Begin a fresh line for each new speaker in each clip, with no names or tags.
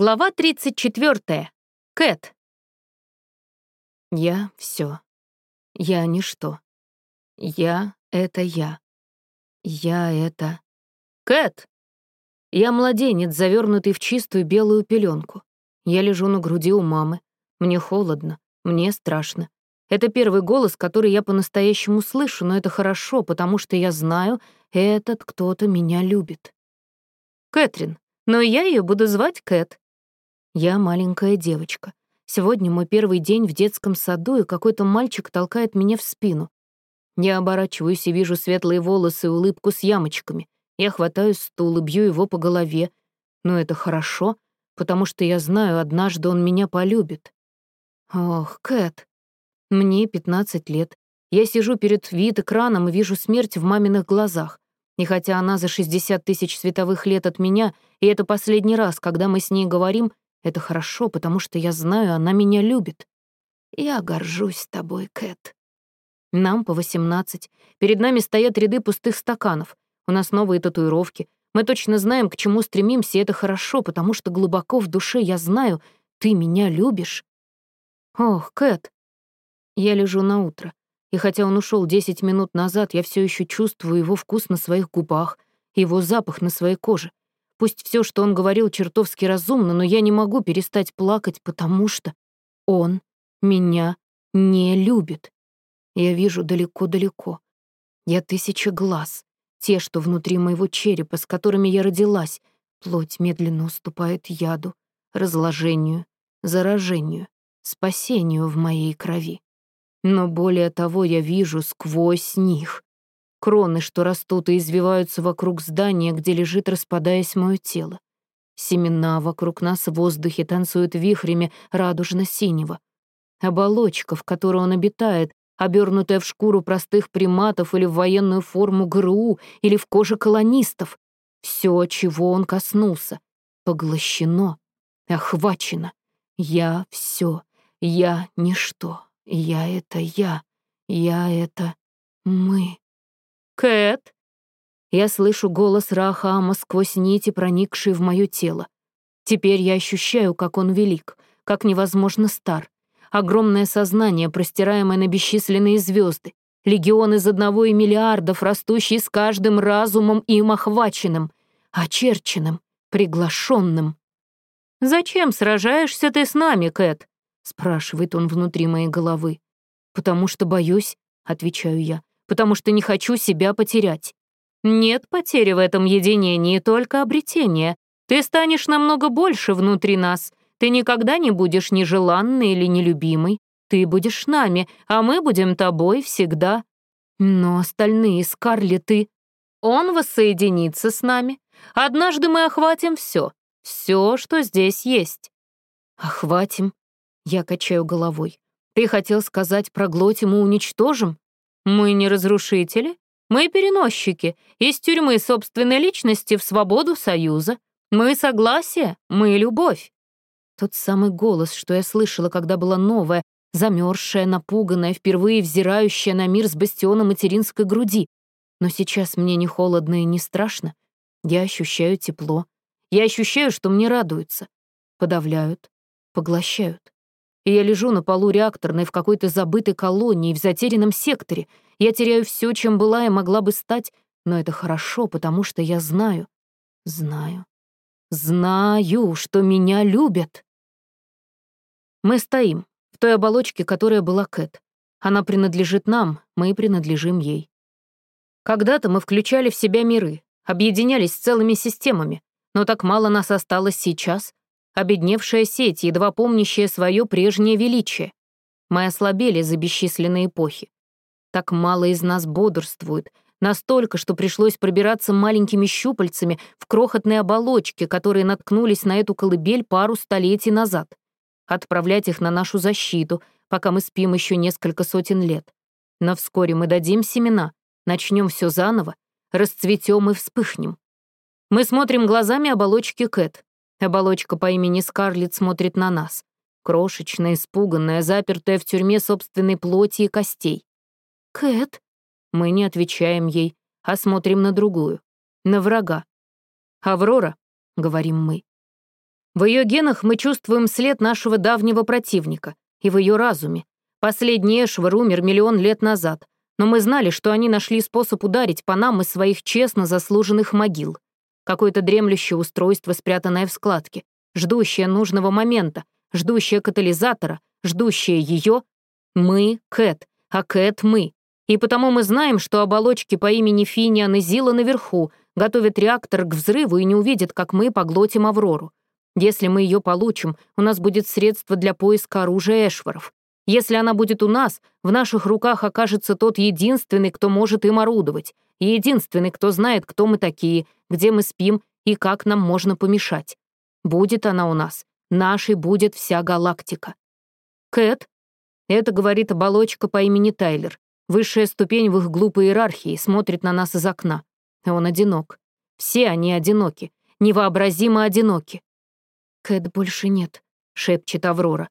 Глава 34. Кэт. Я — все. Я — ничто. Я — это я. Я — это... Кэт! Я младенец, завернутый в чистую белую пеленку. Я лежу на груди у мамы. Мне холодно, мне страшно. Это первый голос, который я по-настоящему слышу, но это хорошо, потому что я знаю, этот кто-то меня любит. Кэтрин, но я ее буду звать Кэт. Я маленькая девочка. Сегодня мой первый день в детском саду, и какой-то мальчик толкает меня в спину. Я оборачиваюсь и вижу светлые волосы и улыбку с ямочками. Я хватаю стул и бью его по голове. Но это хорошо, потому что я знаю, однажды он меня полюбит. Ох, Кэт. Мне 15 лет. Я сижу перед вид-экраном и вижу смерть в маминых глазах. И хотя она за 60 тысяч световых лет от меня, и это последний раз, когда мы с ней говорим, это хорошо, потому что я знаю, она меня любит. Я горжусь тобой, Кэт. Нам по 18. Перед нами стоят ряды пустых стаканов. У нас новые татуировки. Мы точно знаем, к чему стремимся, и это хорошо, потому что глубоко в душе я знаю, ты меня любишь. Ох, Кэт. Я лежу на утро. И хотя он ушел 10 минут назад, я все еще чувствую его вкус на своих губах, его запах на своей коже. Пусть все, что он говорил, чертовски разумно, но я не могу перестать плакать, потому что он меня не любит. Я вижу далеко-далеко. Я тысяча глаз, те, что внутри моего черепа, с которыми я родилась. Плоть медленно уступает яду, разложению, заражению, спасению в моей крови. Но более того я вижу сквозь них кроны, что растут и извиваются вокруг здания, где лежит, распадаясь мое тело. Семена вокруг нас в воздухе танцуют вихрями радужно-синего. Оболочка, в которой он обитает, обернутая в шкуру простых приматов или в военную форму ГРУ или в коже колонистов. Все, чего он коснулся, поглощено, охвачено. Я — все, я — ничто, я — это я, я — это мы. «Кэт!» Я слышу голос Рахама сквозь нити, проникшие в мое тело. Теперь я ощущаю, как он велик, как невозможно стар. Огромное сознание, простираемое на бесчисленные звезды, легион из одного и миллиардов, растущий с каждым разумом им охваченным, очерченным, приглашенным. «Зачем сражаешься ты с нами, Кэт?» — спрашивает он внутри моей головы. «Потому что боюсь», — отвечаю я, потому что не хочу себя потерять. Нет потери в этом единении, только обретение. Ты станешь намного больше внутри нас. Ты никогда не будешь нежеланной или нелюбимой. Ты будешь нами, а мы будем тобой всегда. Но остальные, Скарлетты, он воссоединится с нами. Однажды мы охватим все, все, что здесь есть. Охватим? Я качаю головой. Ты хотел сказать, проглотим и уничтожим? Мы не разрушители, мы переносчики из тюрьмы собственной личности в свободу союза. Мы согласие, мы любовь. Тот самый голос, что я слышала, когда была новая, замерзшая, напуганная, впервые взирающая на мир с бастиона материнской груди. Но сейчас мне не холодно и не страшно. Я ощущаю тепло. Я ощущаю, что мне радуются. Подавляют, поглощают и я лежу на полу реакторной в какой-то забытой колонии, в затерянном секторе. Я теряю все, чем была и могла бы стать, но это хорошо, потому что я знаю, знаю, знаю, что меня любят. Мы стоим в той оболочке, которая была Кэт. Она принадлежит нам, мы принадлежим ей. Когда-то мы включали в себя миры, объединялись с целыми системами, но так мало нас осталось сейчас, обедневшая сеть, едва помнящая свое прежнее величие. Мы ослабели за бесчисленные эпохи. Так мало из нас бодрствует, настолько, что пришлось пробираться маленькими щупальцами в крохотные оболочки, которые наткнулись на эту колыбель пару столетий назад. Отправлять их на нашу защиту, пока мы спим еще несколько сотен лет. Но вскоре мы дадим семена, начнем все заново, расцветем и вспыхнем. Мы смотрим глазами оболочки Кэт, Оболочка по имени Скарлетт смотрит на нас. Крошечная, испуганная, запертая в тюрьме собственной плоти и костей. «Кэт?» Мы не отвечаем ей, а смотрим на другую. На врага. «Аврора», — говорим мы. В ее генах мы чувствуем след нашего давнего противника, и в ее разуме. Последний Эшвар умер миллион лет назад, но мы знали, что они нашли способ ударить по нам из своих честно заслуженных могил. Какое-то дремлющее устройство, спрятанное в складке, ждущее нужного момента, ждущее катализатора, ждущее ее. Мы — Кэт, а Кэт — мы. И потому мы знаем, что оболочки по имени Финиан и Зила наверху готовят реактор к взрыву и не увидят, как мы поглотим Аврору. Если мы ее получим, у нас будет средство для поиска оружия Эшваров. Если она будет у нас, в наших руках окажется тот единственный, кто может им орудовать, единственный, кто знает, кто мы такие, где мы спим и как нам можно помешать. Будет она у нас, нашей будет вся галактика. Кэт? Это говорит оболочка по имени Тайлер. Высшая ступень в их глупой иерархии смотрит на нас из окна. Он одинок. Все они одиноки. Невообразимо одиноки. «Кэт больше нет», — шепчет Аврора.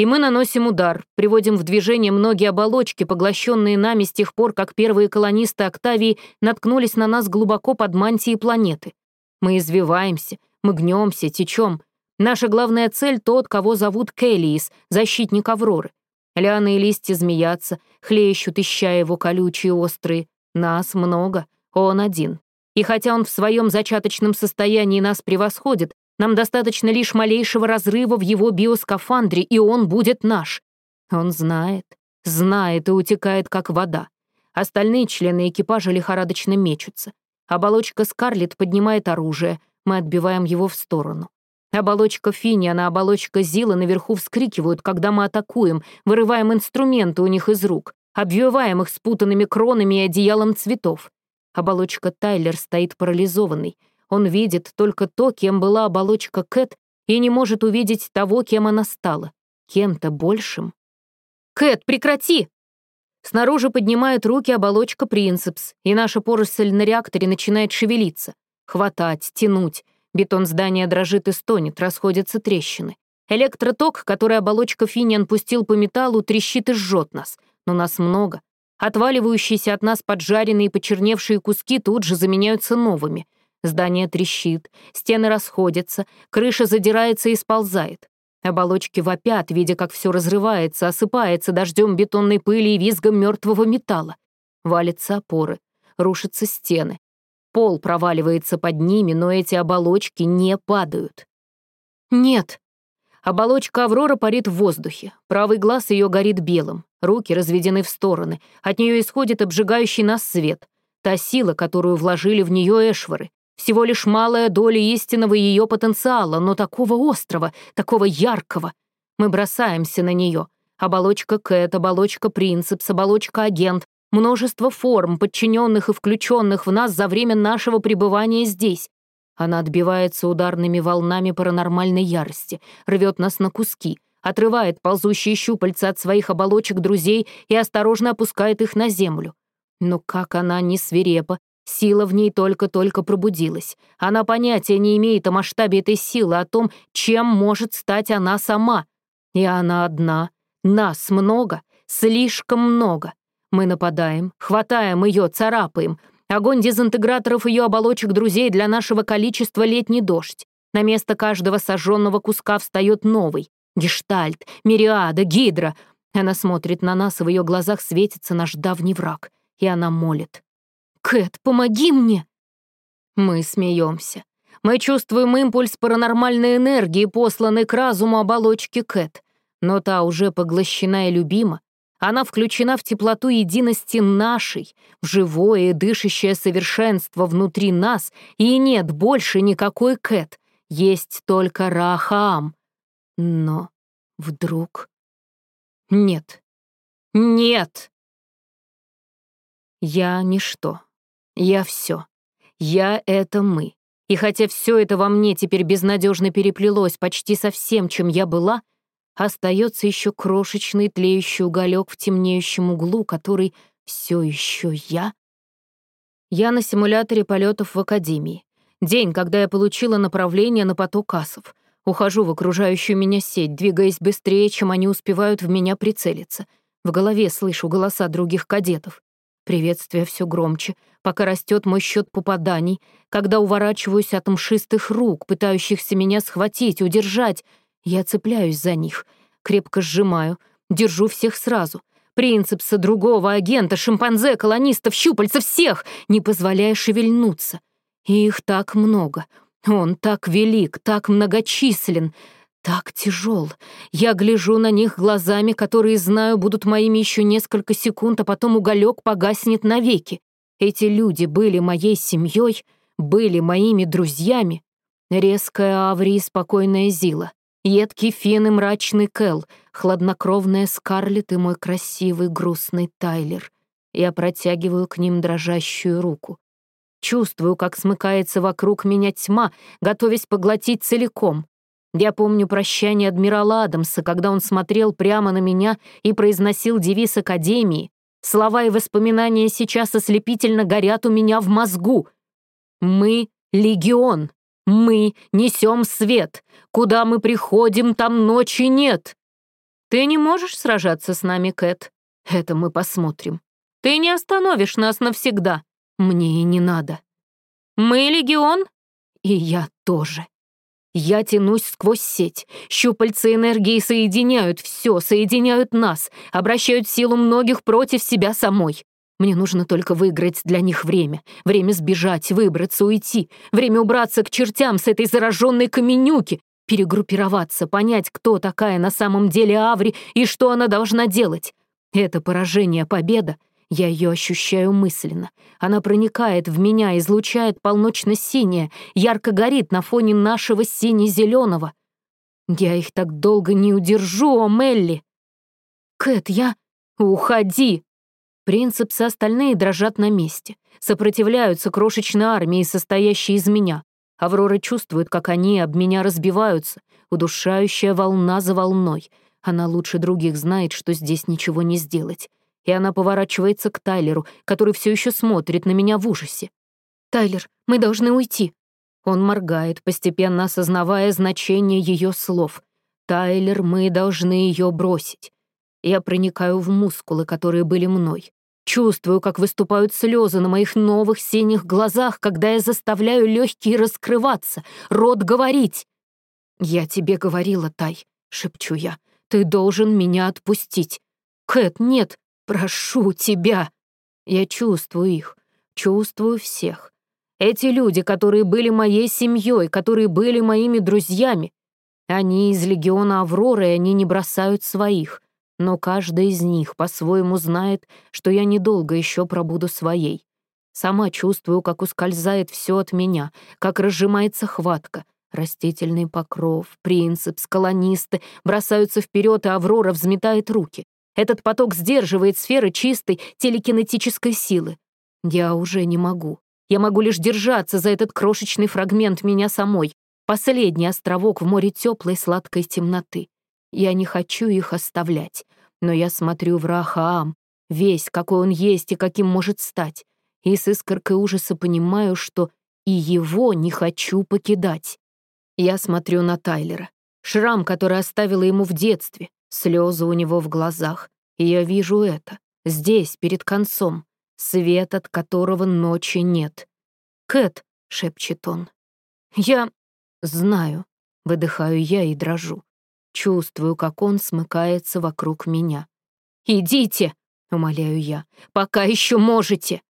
И мы наносим удар, приводим в движение многие оболочки, поглощенные нами с тех пор, как первые колонисты Октавии наткнулись на нас глубоко под мантией планеты. Мы извиваемся, мы гнемся, течем. Наша главная цель — тот, кого зовут Келлиис, защитник Авроры. Лианы и листья змеятся, хлещут, ища его колючие острые. Нас много, он один. И хотя он в своем зачаточном состоянии нас превосходит, нам достаточно лишь малейшего разрыва в его биоскафандре, и он будет наш. Он знает, знает и утекает, как вода. Остальные члены экипажа лихорадочно мечутся. Оболочка Скарлетт поднимает оружие, мы отбиваем его в сторону. Оболочка Финиана, оболочка Зила наверху вскрикивают, когда мы атакуем, вырываем инструменты у них из рук, обвиваем их спутанными кронами и одеялом цветов. Оболочка Тайлер стоит парализованный. Он видит только то, кем была оболочка Кэт, и не может увидеть того, кем она стала. Кем-то большим. «Кэт, прекрати!» Снаружи поднимает руки оболочка Принцепс, и наша поросль на реакторе начинает шевелиться. Хватать, тянуть. Бетон здания дрожит и стонет, расходятся трещины. Электроток, который оболочка Финиан пустил по металлу, трещит и жжет нас. Но нас много. Отваливающиеся от нас поджаренные и почерневшие куски тут же заменяются новыми. Здание трещит, стены расходятся, крыша задирается и сползает. Оболочки вопят, видя, как все разрывается, осыпается дождем бетонной пыли и визгом мертвого металла. Валятся опоры, рушатся стены. Пол проваливается под ними, но эти оболочки не падают. Нет. Оболочка Аврора парит в воздухе. Правый глаз ее горит белым. Руки разведены в стороны. От нее исходит обжигающий нас свет. Та сила, которую вложили в нее Эшвары. Всего лишь малая доля истинного ее потенциала, но такого острого, такого яркого. Мы бросаемся на нее. Оболочка Кэт, оболочка Принцепс, оболочка Агент, множество форм, подчиненных и включенных в нас за время нашего пребывания здесь. Она отбивается ударными волнами паранормальной ярости, рвет нас на куски, отрывает ползущие щупальца от своих оболочек друзей и осторожно опускает их на землю. Но как она не свирепа, сила в ней только-только пробудилась. Она понятия не имеет о масштабе этой силы, о том, чем может стать она сама. И она одна. Нас много, слишком много. Мы нападаем, хватаем ее, царапаем. Огонь дезинтеграторов ее оболочек друзей для нашего количества летний дождь. На место каждого сожженного куска встает новый. Гештальт, Мириада, Гидра. Она смотрит на нас, и в ее глазах светится наш давний враг. И она молит. «Кэт, помоги мне!» Мы смеемся. Мы чувствуем импульс паранормальной энергии, посланный к разуму оболочки Кэт. Но та уже поглощена и любима, она включена в теплоту единости нашей, в живое и дышащее совершенство внутри нас, и нет больше никакой Кэт, есть только Рахаам. Но вдруг... Нет. Нет! Я ничто. Я все. Я — это мы. И хотя все это во мне теперь безнадежно переплелось почти со всем, чем я была, остается еще крошечный тлеющий уголек в темнеющем углу, который все еще я. Я на симуляторе полетов в Академии. День, когда я получила направление на поток асов. Ухожу в окружающую меня сеть, двигаясь быстрее, чем они успевают в меня прицелиться. В голове слышу голоса других кадетов. Приветствие все громче, пока растет мой счет попаданий, когда уворачиваюсь от мшистых рук, пытающихся меня схватить, удержать. Я цепляюсь за них, крепко сжимаю, держу всех сразу. Принцепса, другого агента, шимпанзе, колонистов, щупальца, всех, не позволяя шевельнуться. И их так много. Он так велик, так многочислен, так тяжел. Я гляжу на них глазами, которые, знаю, будут моими еще несколько секунд, а потом уголек погаснет навеки. Эти люди были моей семьей, были моими друзьями. Резкая Аври и спокойная Зила. Едкий Фин и мрачный Кэл, хладнокровная Скарлетт и мой красивый грустный Тайлер. Я протягиваю к ним дрожащую руку. Чувствую, как смыкается вокруг меня тьма, готовясь поглотить целиком. Я помню прощание адмирала Адамса, когда он смотрел прямо на меня и произносил девиз Академии. Слова и воспоминания сейчас ослепительно горят у меня в мозгу. «Мы — легион. Мы несем свет. Куда мы приходим, там ночи нет». «Ты не можешь сражаться с нами, Кэт? Это мы посмотрим. Ты не остановишь нас навсегда. Мне и не надо. Мы — легион, и я тоже». Я тянусь сквозь сеть. Щупальца энергии соединяют все, соединяют нас, обращают силу многих против себя самой. Мне нужно только выиграть для них время. Время сбежать, выбраться, уйти. Время убраться к чертям с этой зараженной каменюки. Перегруппироваться, понять, кто такая на самом деле Аври и что она должна делать. Это поражение, победа — я ее ощущаю мысленно. Она проникает в меня, излучает полночно-синее, ярко горит на фоне нашего сине-зеленого. Я их так долго не удержу, о Мелли! Кэт, я... Уходи! Принцепсы остальные дрожат на месте, сопротивляются крошечной армии, состоящей из меня. Аврора чувствует, как они об меня разбиваются, удушающая волна за волной. Она лучше других знает, что здесь ничего не сделать и она поворачивается к Тайлеру, который все еще смотрит на меня в ужасе. «Тайлер, мы должны уйти». Он моргает, постепенно осознавая значение ее слов. «Тайлер, мы должны ее бросить». Я проникаю в мускулы, которые были мной. Чувствую, как выступают слезы на моих новых синих глазах, когда я заставляю легкие раскрываться, рот говорить. «Я тебе говорила, Тай», — шепчу я, — «ты должен меня отпустить». «Кэт, нет, Прошу тебя!» Я чувствую их, чувствую всех. Эти люди, которые были моей семьей, которые были моими друзьями. Они из легиона Авроры, и они не бросают своих. Но каждый из них по-своему знает, что я недолго еще пробуду своей. Сама чувствую, как ускользает все от меня, как разжимается хватка. Растительный покров, принцип, колонисты бросаются вперед, и Аврора взметает руки. Этот поток сдерживает сферы чистой телекинетической силы. Я уже не могу. Я могу лишь держаться за этот крошечный фрагмент меня самой, последний островок в море теплой сладкой темноты. Я не хочу их оставлять, но я смотрю в Рахаам, весь, какой он есть и каким может стать, и с искоркой ужаса понимаю, что и его не хочу покидать. Я смотрю на Тайлера. Шрам, который оставила ему в детстве, Слезы у него в глазах, и я вижу это, здесь, перед концом, свет от которого ночи нет. «Кэт», — шепчет он. «Я знаю», — выдыхаю я и дрожу. Чувствую, как он смыкается вокруг меня. «Идите!» — умоляю я. «Пока еще можете!»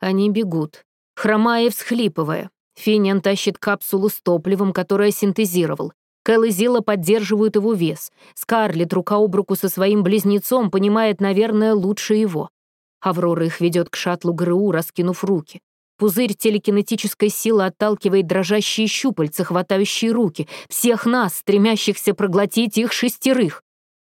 Они бегут, хромая и всхлипывая. Финиан тащит капсулу с топливом, которое синтезировал. Кэл и Зила поддерживают его вес. Скарлетт рука об руку со своим близнецом понимает, наверное, лучше его. Аврора их ведет к шаттлу ГРУ, раскинув руки. Пузырь телекинетической силы отталкивает дрожащие щупальца, хватающие руки, всех нас, стремящихся проглотить их шестерых.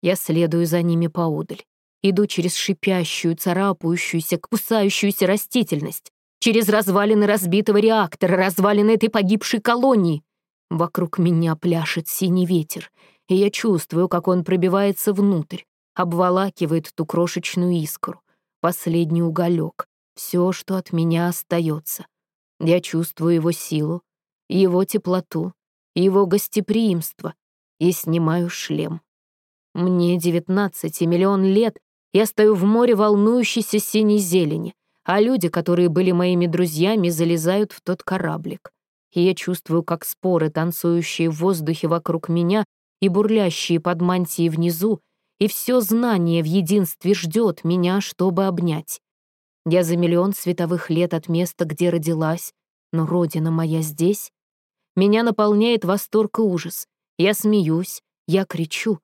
Я следую за ними поодаль. Иду через шипящую, царапающуюся, кусающуюся растительность, через развалины разбитого реактора, развалины этой погибшей колонии. Вокруг меня пляшет синий ветер, и я чувствую, как он пробивается внутрь, обволакивает ту крошечную искру, последний уголек, все, что от меня остается. Я чувствую его силу, его теплоту, его гостеприимство и снимаю шлем. Мне девятнадцать и миллион лет, я стою в море волнующейся синей зелени, а люди, которые были моими друзьями, залезают в тот кораблик. И я чувствую, как споры, танцующие в воздухе вокруг меня и бурлящие под мантией внизу, и все знание в единстве ждет меня, чтобы обнять. Я за миллион световых лет от места, где родилась, но родина моя здесь. Меня наполняет восторг и ужас. Я смеюсь, я кричу.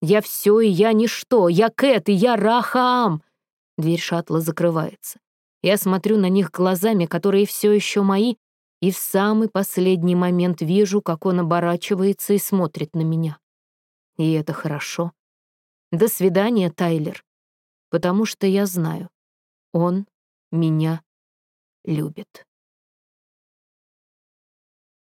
Я все и я ничто, я Кэт и я Рахаам. Дверь шаттла закрывается. Я смотрю на них глазами, которые все еще мои, и в самый последний момент вижу, как он оборачивается и смотрит на меня. И это хорошо. До свидания, Тайлер. Потому что я знаю, он меня любит.